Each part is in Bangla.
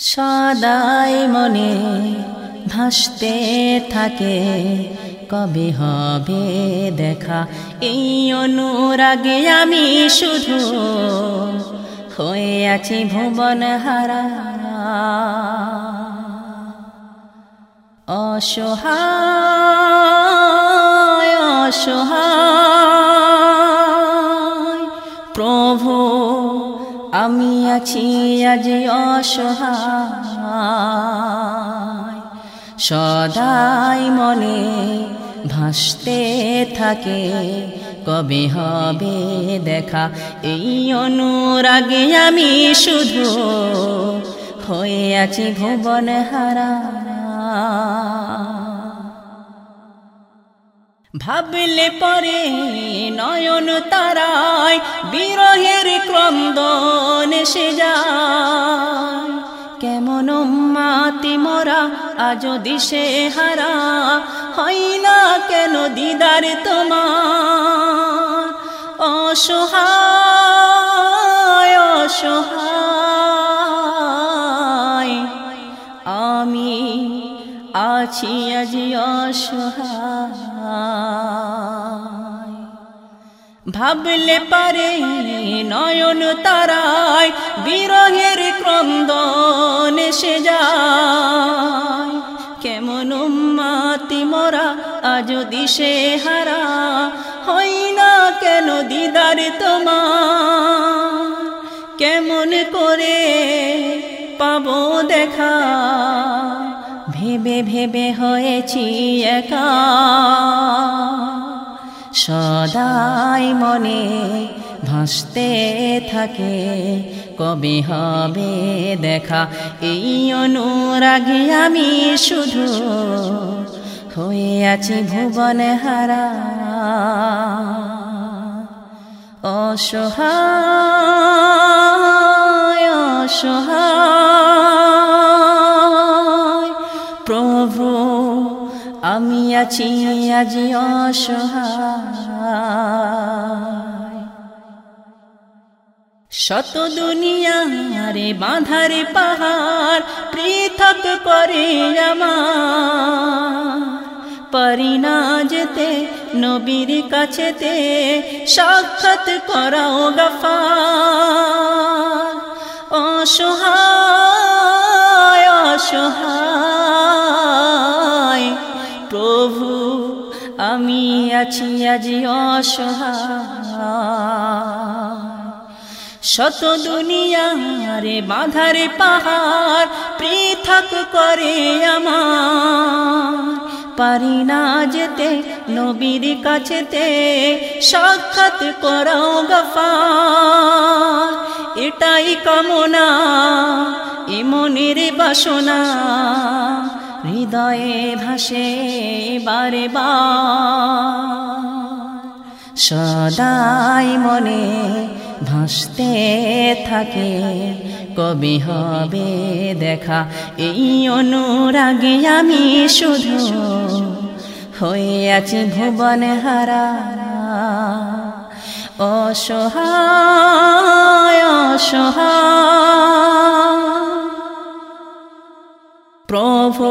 সদাই মনে ভাসতে থাকে। কবে হবে দেখা? এই অনুরাগে আমি শুধু হয়ে আছি ভুবন হারা। অসহায় অসহায়। আমি আছি আজ অসহায়। সদাই মনে ভাসতে থাকে, কবে হবে দেখা? এই অনুরাগে আমি শুধু হয়ে আছি ভুবন হারা ভাবলে পরে নয়ন তারায় বিরহের ক্রন্দন সে যায়। কেমন মাতি মোরা আজ দিশে হারা, হয় না কেন দিদার তোমার? অসহায় অসহায়, আমি আছি আজি অসহায়। ভাবলে পারে নয়ন তারায়, বিরহের ক্রন্দন সে যায়। কেমন মাতি মরা আজ দিশে হারা হই না কেন দিদার তোমার? কেমন করে পাবো দেখা? ভেবে ভেবে হয়েছি একা। সদাই মনে ভাসতে থাকে, কবে হবে দেখা? এই অনুরাগে আমি শুধু হয়ে আছি ভুবন হারা। অসহায় অসহায়। আছি, আজ অসহায়। শত দুনিয়ারে বাঁধারে পাহাড় পৃথক করে পারি না যেতে, নবীর কাছেতে সাক্ষাৎ করাও গফার আমি আছি আজ অসহায়। শত দুনিয়ারে বাঁধারে পাহাড় পৃথক করে আমার। পারি না যেতে, নবীর কাছেতে সাক্ষাৎ করাও গফার এটাই কামনা, এ মনের বাসনা। হৃদয়ে ভাসে বারে সদাই মনে ভাসতে থাকে, কবে হবে দেখা? এই অনুরাগে আমি শুধু হয়ে আছি ভুবন হারা। অসহায় অসহায়। প্রভু,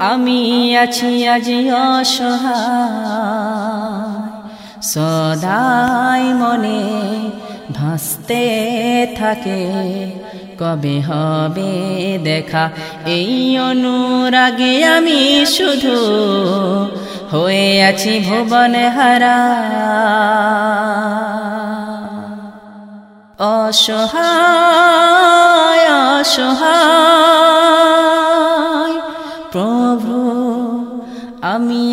আমি আছি আজি সদাই মনে ভাসতে থাকে, কবে হবে দেখা? এই অনুরাগে আমি শুধু হয়ে আছি ভুবন হারা। অসহায় অসহায়।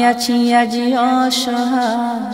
আমি আছি আজ অসহায়